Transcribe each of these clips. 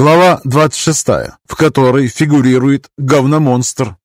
Глава 26, в которой фигурирует говномонстр.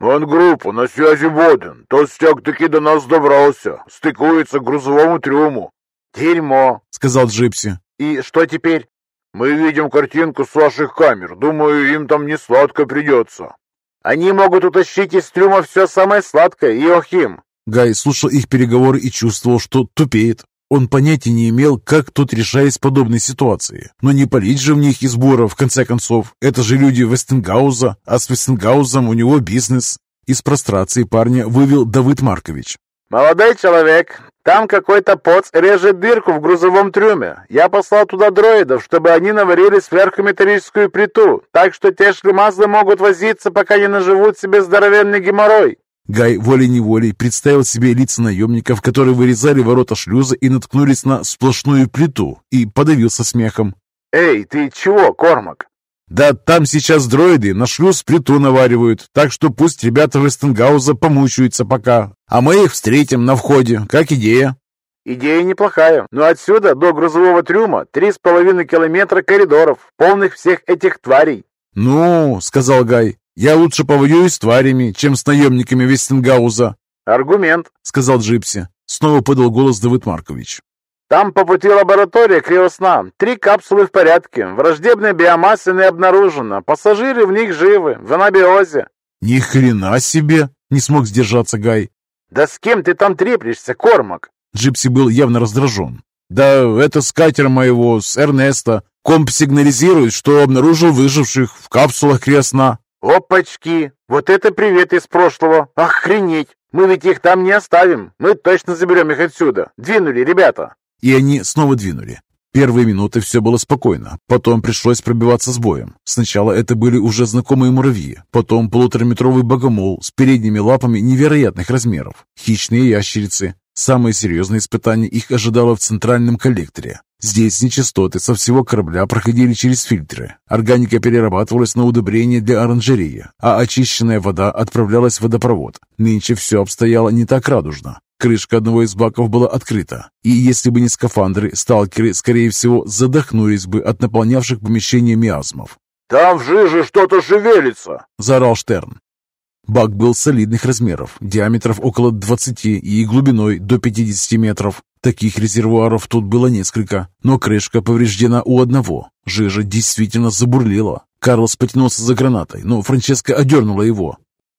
«Вангруппа, на связи Воден. Толстяк таки до нас добрался. Стыкуется к грузовому трюму». «Дерьмо», — сказал Джипси. «И что теперь?» «Мы видим картинку с ваших камер. Думаю, им там не сладко придется». «Они могут утащить из трюма все самое сладкое, Иохим». Гай слушал их переговоры и чувствовал, что тупеет. Он понятия не имел, как тут решались подобные ситуации. Но не палить же в них из бура, в конце концов. Это же люди Вестенгауза, а с Вестенгаузом у него бизнес. Из прострации парня вывел Давыд Маркович. «Молодой человек, там какой-то поц режет дырку в грузовом трюме. Я послал туда дроидов, чтобы они наварили сверхметаллическую плиту, так что те шлемазлы могут возиться, пока не наживут себе здоровенный геморрой. Гай волей-неволей представил себе лица наемников, которые вырезали ворота шлюза и наткнулись на сплошную плиту, и подавился смехом. «Эй, ты чего, Кормак?» «Да там сейчас дроиды на шлюз плиту наваривают, так что пусть ребята Вестенгауза помучаются пока, а мы их встретим на входе, как идея». «Идея неплохая, но отсюда до грузового трюма три с половиной километра коридоров, полных всех этих тварей». «Ну, — сказал Гай, я лучше повоюю с тварями, чем с наемниками Вестенгауза». «Аргумент», — сказал Джипси. Снова подал голос Давыд Маркович. «Там по пути лаборатория криосна. Три капсулы в порядке. Враждебной биомассы не обнаружено. Пассажиры в них живы, в анабиозе». «Ни хрена себе!» — не смог сдержаться Гай. «Да с кем ты там треплешься, Кормак?» Джипси был явно раздражен. «Да это с катера моего, с Эрнеста. Комп сигнализирует, что обнаружил выживших в капсулах кресна. «Опачки! Вот это привет из прошлого! Охренеть! Мы ведь их там не оставим! Мы точно заберем их отсюда! Двинули, ребята!» И они снова двинули. Первые минуты все было спокойно, потом пришлось пробиваться с боем. Сначала это были уже знакомые муравьи, потом полутораметровый богомол с передними лапами невероятных размеров, хищные ящерицы. Самое серьезное испытание их ожидало в центральном коллекторе. Здесь нечистоты со всего корабля проходили через фильтры. Органика перерабатывалась на удобрение для оранжереи, а очищенная вода отправлялась в водопровод. Нынче все обстояло не так радужно. Крышка одного из баков была открыта, и если бы не скафандры, сталкеры, скорее всего, задохнулись бы от наполнявших помещение миазмов. «Там в жиже что-то шевелится!» – заорал Штерн. Бак был солидных размеров, диаметров около 20 и глубиной до 50 метров. Таких резервуаров тут было несколько, но крышка повреждена у одного. Жижа действительно забурлила. Карлос потянулся за гранатой, но Франческа одернула его.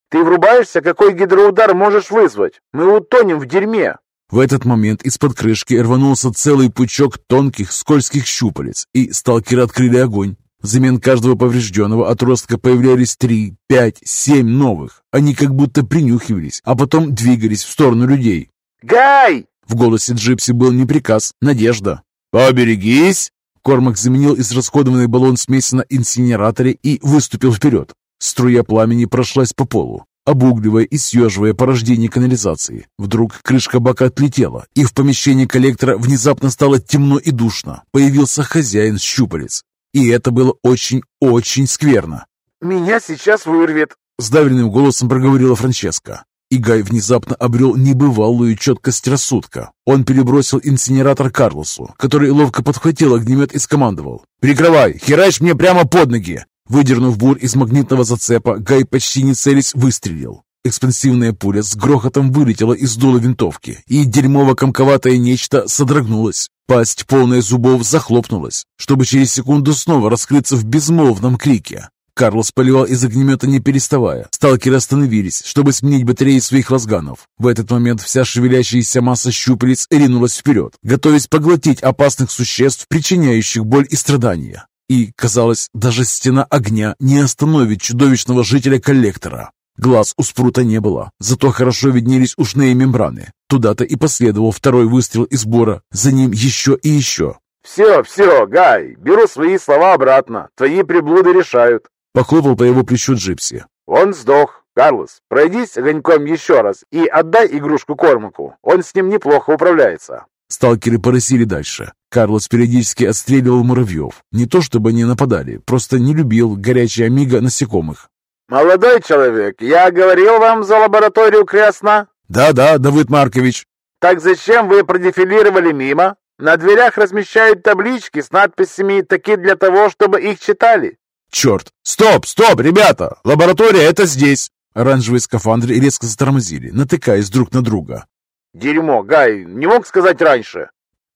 «Ты врубаешься, какой гидроудар можешь вызвать? Мы утонем в дерьме!» В этот момент из-под крышки рванулся целый пучок тонких скользких щупалец, и сталкеры открыли огонь. Взамен каждого поврежденного отростка появлялись три, пять, семь новых. Они как будто принюхивались, а потом двигались в сторону людей. «Гай!» В голосе Джипси был не приказ, надежда. «Поберегись!» Кормак заменил израсходованный баллон смеси на инсинераторе и выступил вперед. Струя пламени прошлась по полу, обугливая и съеживая порождение канализации. Вдруг крышка бака отлетела, и в помещении коллектора внезапно стало темно и душно. Появился хозяин щупалец. И это было очень-очень скверно. «Меня сейчас вырвет!» Сдавленным голосом проговорила Франческа. И Гай внезапно обрел небывалую четкость рассудка. Он перебросил инсинератор Карлосу, который ловко подхватил огнемет и скомандовал. «Прикрывай! Херачь мне прямо под ноги!» Выдернув бур из магнитного зацепа, Гай почти не целясь выстрелил. Экспансивная пуля с грохотом вылетела из дула винтовки, и дерьмово-комковатое нечто содрогнулось. Пасть, полная зубов, захлопнулась, чтобы через секунду снова раскрыться в безмолвном крике. Карлос поливал из огнемета не переставая. Сталкеры остановились, чтобы сменить батареи своих лазганов. В этот момент вся шевелящаяся масса щупалец ринулась вперед, готовясь поглотить опасных существ, причиняющих боль и страдания. И, казалось, даже стена огня не остановит чудовищного жителя коллектора. Глаз у спрута не было, зато хорошо виднелись ушные мембраны. Туда-то и последовал второй выстрел из бора, за ним еще и еще. «Все, все, Гай, беру свои слова обратно. Твои приблуды решают. Похлопал по его плечу Джипси. «Он сдох. Карлос, пройдись огоньком еще раз и отдай игрушку Кормаку. Он с ним неплохо управляется». Сталкеры поросили дальше. Карлос периодически отстреливал муравьев. Не то чтобы они нападали, просто не любил горячие амиго насекомых. «Молодой человек, я говорил вам за лабораторию Крясна?» «Да-да, Давыд Маркович». «Так зачем вы продефилировали мимо?» На дверях размещают таблички с надписями такие для того, чтобы их читали. Черт! Стоп, стоп, ребята! Лаборатория это здесь! Оранжевые скафандры резко затормозили, натыкаясь друг на друга. Дерьмо, Гай, не мог сказать раньше.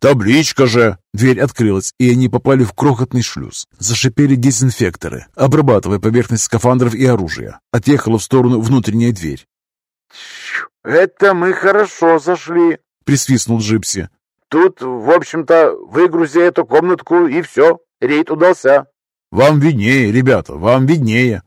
«Табличка же!» Дверь открылась, и они попали в крохотный шлюз. Зашипели дезинфекторы, обрабатывая поверхность скафандров и оружия. Отъехала в сторону внутренняя дверь. «Это мы хорошо зашли», — присвистнул Джипси. «Тут, в общем-то, выгрузи эту комнатку, и все. Рейд удался». «Вам виднее, ребята, вам виднее».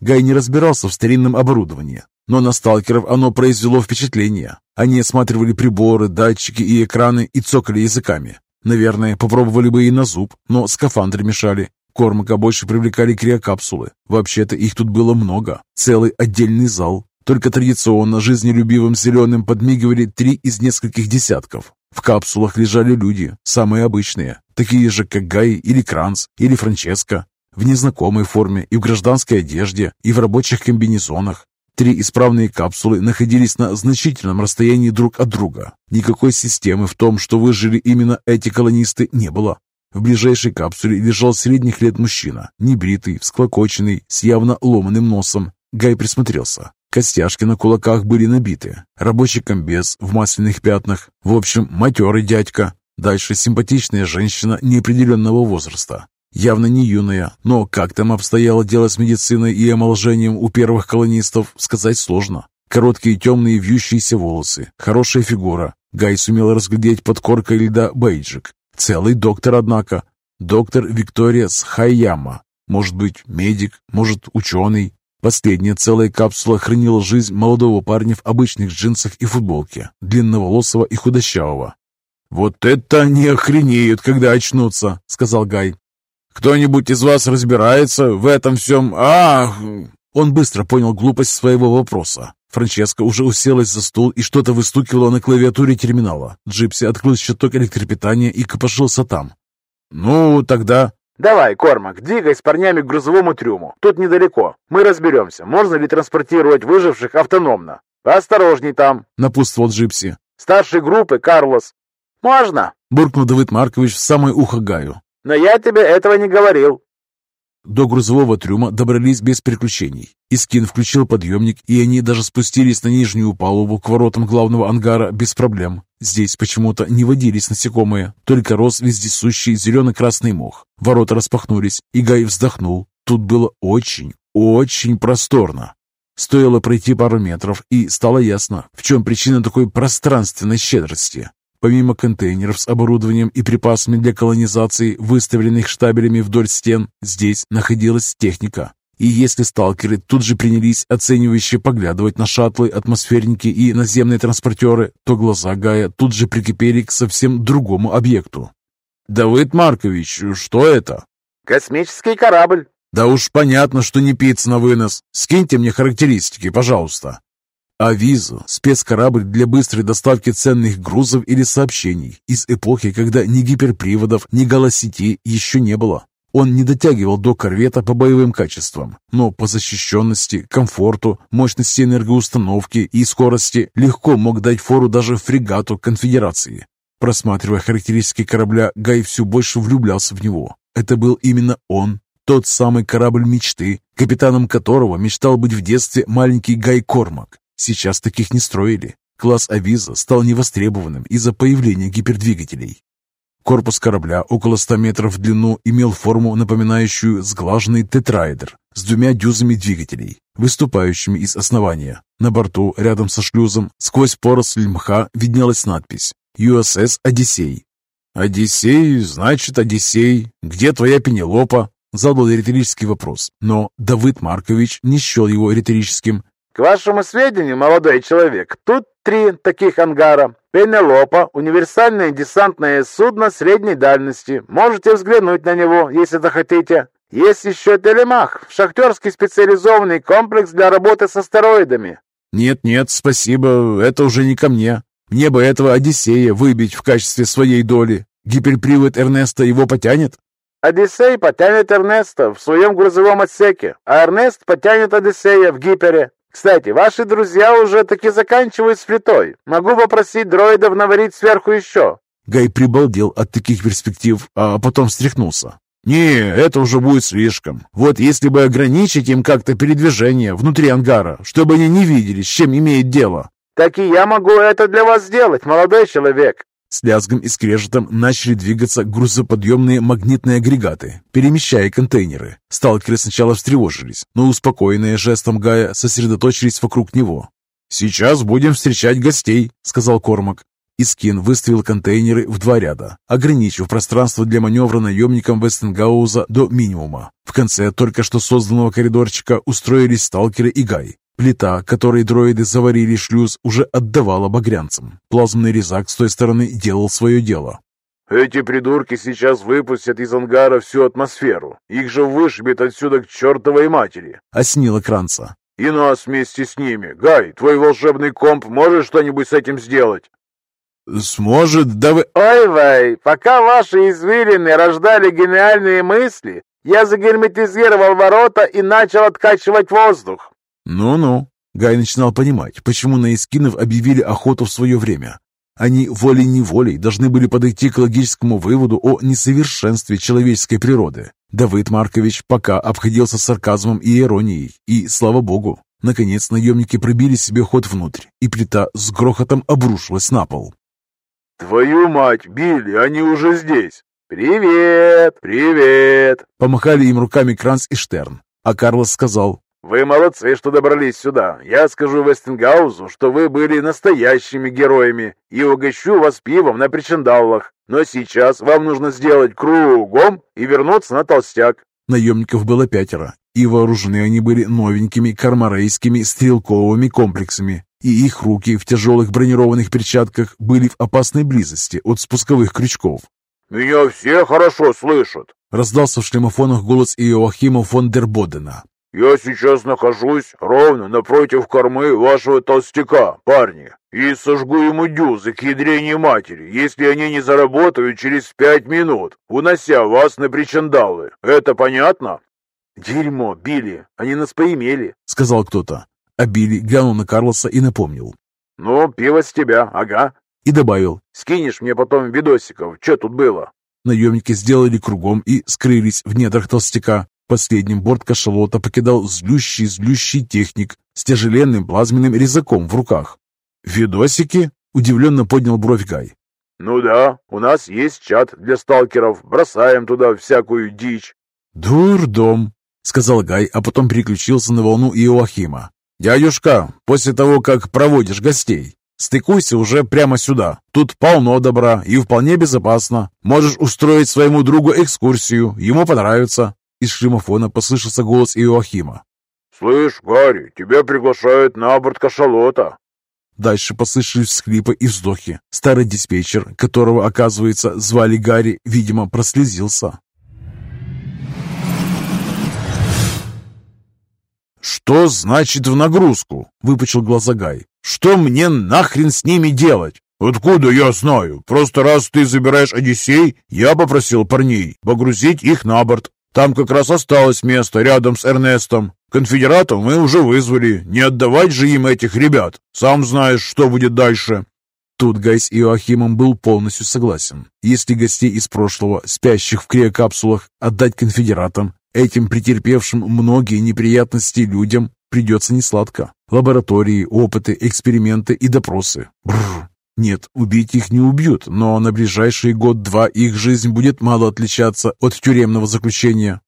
Гай не разбирался в старинном оборудовании, но на сталкеров оно произвело впечатление. Они осматривали приборы, датчики и экраны и цокали языками. Наверное, попробовали бы и на зуб, но скафандры мешали. Кормака больше привлекали криокапсулы. Вообще-то их тут было много. Целый отдельный зал. Только традиционно жизнелюбивым зеленым подмигивали три из нескольких десятков. В капсулах лежали люди, самые обычные, такие же, как Гай или Кранц или Франческо, в незнакомой форме и в гражданской одежде, и в рабочих комбинезонах. Три исправные капсулы находились на значительном расстоянии друг от друга. Никакой системы в том, что выжили именно эти колонисты, не было. В ближайшей капсуле лежал средних лет мужчина, небритый, всклокоченный, с явно ломаным носом. Гай присмотрелся. Костяшки на кулаках были набиты. Рабочий комбез в масляных пятнах. В общем, матерый дядька. Дальше симпатичная женщина неопределенного возраста. Явно не юная, но как там обстояло дело с медициной и омоложением у первых колонистов, сказать сложно. Короткие темные вьющиеся волосы, хорошая фигура. Гай сумел разглядеть под коркой льда бейджик. Целый доктор, однако. Доктор Виктория Схайяма. Может быть, медик, может, ученый. Последняя целая капсула хранила жизнь молодого парня в обычных джинсах и футболке, длинноволосого и худощавого. «Вот это они охренеют, когда очнутся!» — сказал Гай. Кто-нибудь из вас разбирается в этом всем? Ах!» Он быстро понял глупость своего вопроса. Франческа уже уселась за стол и что-то выстукивала на клавиатуре терминала. Джипси открыл щиток электропитания и копошился там. «Ну, тогда...» «Давай, Кормак, двигай с парнями к грузовому трюму. Тут недалеко. Мы разберемся, можно ли транспортировать выживших автономно. Осторожней там!» — напутствовал Джипси. «Старший группы, Карлос». «Можно!» — буркнул Давид Маркович в самое ухо Гаю. Но я тебе этого не говорил. До грузового трюма добрались без приключений. Искин включил подъемник, и они даже спустились на нижнюю палубу к воротам главного ангара без проблем. Здесь почему-то не водились насекомые, только рос вездесущий зелено-красный мох. Ворота распахнулись, и Гай вздохнул. Тут было очень, очень просторно. Стоило пройти пару метров, и стало ясно, в чем причина такой пространственной щедрости. Помимо контейнеров с оборудованием и припасами для колонизации, выставленных штабелями вдоль стен, здесь находилась техника. И если сталкеры тут же принялись оценивающе поглядывать на шаттлы, атмосферники и наземные транспортеры, то глаза Гая тут же прикипели к совсем другому объекту. «Давыд Маркович, что это?» «Космический корабль». «Да уж понятно, что не пицца на вынос. Скиньте мне характеристики, пожалуйста». Авизу – спецкорабль для быстрой доставки ценных грузов или сообщений из эпохи, когда ни гиперприводов, ни голосети еще не было. Он не дотягивал до корвета по боевым качествам, но по защищенности, комфорту, мощности энергоустановки и скорости легко мог дать фору даже фрегату конфедерации. Просматривая характеристики корабля, Гай все больше влюблялся в него. Это был именно он, тот самый корабль мечты, капитаном которого мечтал быть в детстве маленький Гай Кормак. Сейчас таких не строили. Класс Авиза стал невостребованным из-за появления гипердвигателей. Корпус корабля около 100 метров в длину имел форму, напоминающую сглаженный тетраэдр с двумя дюзами двигателей, выступающими из основания. На борту, рядом со шлюзом, сквозь поросль мха виднелась надпись «USS Одиссей». «Одиссей, значит, Одиссей. Где твоя Пенелопа?» Задал риторический вопрос, но Давыд Маркович не счел его риторическим. К вашему сведению, молодой человек, тут три таких ангара. Пенелопа – универсальное десантное судно средней дальности. Можете взглянуть на него, если захотите. Есть еще Телемах – шахтерский специализованный комплекс для работы с астероидами. Нет-нет, спасибо, это уже не ко мне. Мне бы этого Одиссея выбить в качестве своей доли. Гиперпривод Эрнеста его потянет? Одиссей потянет Эрнеста в своем грузовом отсеке, а Эрнест потянет Одиссея в гипере. Кстати, ваши друзья уже таки заканчивают с плитой. Могу попросить дроидов наварить сверху еще». Гай прибалдел от таких перспектив, а потом встряхнулся. «Не, это уже будет слишком. Вот если бы ограничить им как-то передвижение внутри ангара, чтобы они не видели, с чем имеет дело». «Так и я могу это для вас сделать, молодой человек!» С лязгом и скрежетом начали двигаться грузоподъемные магнитные агрегаты, перемещая контейнеры. Сталкеры сначала встревожились, но успокоенные жестом Гая сосредоточились вокруг него. «Сейчас будем встречать гостей», — сказал Кормак. Искин выставил контейнеры в два ряда, ограничив пространство для маневра наемникам Вестенгауза до минимума. В конце только что созданного коридорчика устроились сталкеры и Гай. Плита, которой дроиды заварили шлюз, уже отдавала багрянцам. Плазменный резак с той стороны делал свое дело. «Эти придурки сейчас выпустят из ангара всю атмосферу. Их же вышибет отсюда к чертовой матери!» — оснила Кранца. «И нас вместе с ними. Гай, твой волшебный комп может что-нибудь с этим сделать?» «Сможет, да вы...» «Ой-вей, пока ваши извилины рождали гениальные мысли, я загерметизировал ворота и начал откачивать воздух». «Ну-ну». Гай начинал понимать, почему на Искинов объявили охоту в свое время. Они волей-неволей должны были подойти к логическому выводу о несовершенстве человеческой природы. Давыд Маркович пока обходился сарказмом и иронией, и, слава богу, наконец наемники пробили себе ход внутрь, и плита с грохотом обрушилась на пол. «Твою мать, Билли, они уже здесь!» «Привет! Привет!» Помахали им руками Кранц и Штерн, а Карлос сказал «Вы молодцы, что добрались сюда. Я скажу Вестенгаузу, что вы были настоящими героями и угощу вас пивом на причиндаллах. Но сейчас вам нужно сделать кругом и вернуться на толстяк». Наемников было пятеро, и вооружены они были новенькими кармарейскими стрелковыми комплексами, и их руки в тяжелых бронированных перчатках были в опасной близости от спусковых крючков. «Меня все хорошо слышат!» — раздался в шлемофонах голос Иоахима фон дер Бодена. «Я сейчас нахожусь ровно напротив кормы вашего толстяка, парни, и сожгу ему дюзы к ядрене матери, если они не заработают через пять минут, унося вас на причандалы. Это понятно?» «Дерьмо, Билли, они нас поимели», — сказал кто-то. А Билли глянул на Карлоса и напомнил. «Ну, пиво с тебя, ага». И добавил. «Скинешь мне потом видосиков, что тут было?» Наемники сделали кругом и скрылись в недрах толстяка. Последним борт кашалота покидал злющий-злющий техник с тяжеленным плазменным резаком в руках. «Видосики?» — удивленно поднял бровь Гай. «Ну да, у нас есть чат для сталкеров, бросаем туда всякую дичь». «Дурдом», — сказал Гай, а потом переключился на волну Иоахима. «Дядюшка, после того, как проводишь гостей, стыкуйся уже прямо сюда. Тут полно добра и вполне безопасно. Можешь устроить своему другу экскурсию, ему понравится». Из шлемофона послышался голос Иоахима. «Слышь, Гарри, тебя приглашают на борт кашалота». Дальше послышались всхлипы и вздохи. Старый диспетчер, которого, оказывается, звали Гарри, видимо, прослезился. «Что значит в нагрузку?» — выпучил глаза Гай. «Что мне нахрен с ними делать?» «Откуда я знаю? Просто раз ты забираешь Одиссей, я попросил парней погрузить их на борт. Там как раз осталось место рядом с Эрнестом. Конфедератов мы уже вызвали. Не отдавать же им этих ребят. Сам знаешь, что будет дальше». Тут Гай с Иоахимом был полностью согласен. Если гостей из прошлого, спящих в криокапсулах, отдать конфедератам, этим претерпевшим многие неприятности людям придется несладко. Лаборатории, опыты, эксперименты и допросы. Бррр. Нет, убить их не убьют, но на ближайший год-два их жизнь будет мало отличаться от тюремного заключения.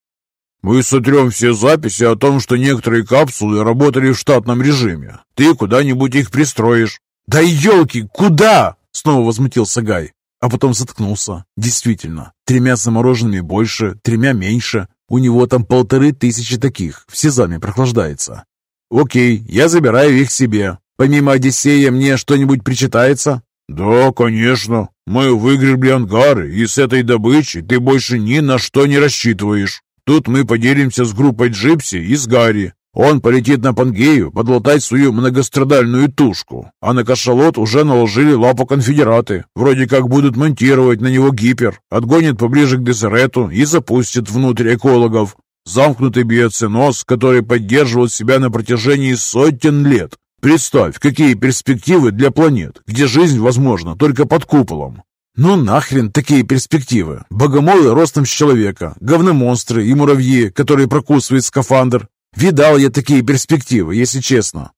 «Мы сотрем все записи о том, что некоторые капсулы работали в штатном режиме. Ты куда-нибудь их пристроишь». «Да елки, куда?» — снова возмутился Гай, а потом заткнулся. Действительно, тремя замороженными больше, тремя меньше. У него там полторы тысячи таких, в сезаме прохлаждается. «Окей, я забираю их себе. Помимо Одиссея мне что-нибудь причитается?» «Да, конечно. Мы выгребли ангары, и с этой добычей ты больше ни на что не рассчитываешь. Тут мы поделимся с группой Джипси и с Гарри. Он полетит на Пангею подлатать свою многострадальную тушку, а на кашалот уже наложили лапу конфедераты. Вроде как будут монтировать на него гипер, отгонят поближе к Дезерету и запустят внутрь экологов. Замкнутый биоценоз, который поддерживал себя на протяжении сотен лет. Представь, какие перспективы для планет, где жизнь возможна только под куполом. Ну нахрен такие перспективы. Богомолы ростом с человека, говномонстры и муравьи, которые прокусывают скафандр. Видал я такие перспективы, если честно.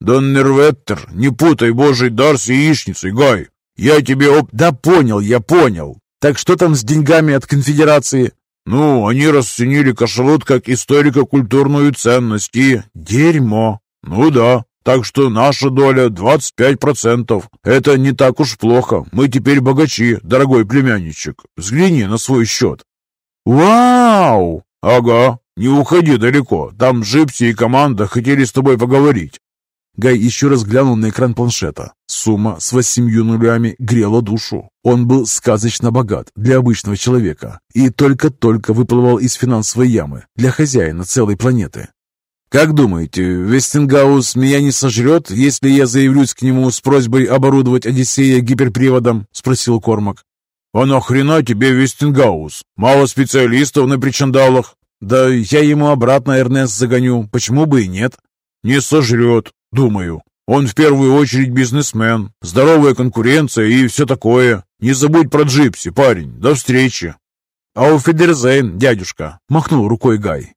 Доннерветтер, не путай божий дар с яичницей, Гай. Я тебе об... Да понял, я понял. Так что там с деньгами от конфедерации? Ну, они расценили кашалот как историко-культурную ценность и... Дерьмо. Ну да, так что наша доля 25%. Это не так уж плохо. Мы теперь богачи, дорогой племянничек. Взгляни на свой счет. Вау! Ага, не уходи далеко. Там Джипси и команда хотели с тобой поговорить. Гай еще раз глянул на экран планшета. Сумма с восемью нулями грела душу. Он был сказочно богат для обычного человека и только-только выплывал из финансовой ямы для хозяина целой планеты. «Как думаете, Вестингаус меня не сожрет, если я заявлюсь к нему с просьбой оборудовать Одиссея гиперприводом?» – спросил Кормак. «А нахрена тебе Вестингаус? Мало специалистов на причандалах?» «Да я ему обратно Эрнест загоню, почему бы и нет?» «Не сожрет. Думаю, он в первую очередь бизнесмен, здоровая конкуренция и все такое. Не забудь про Джипси, парень. До встречи. «Ауфидерзейн, дядюшка!» – махнул рукой Гай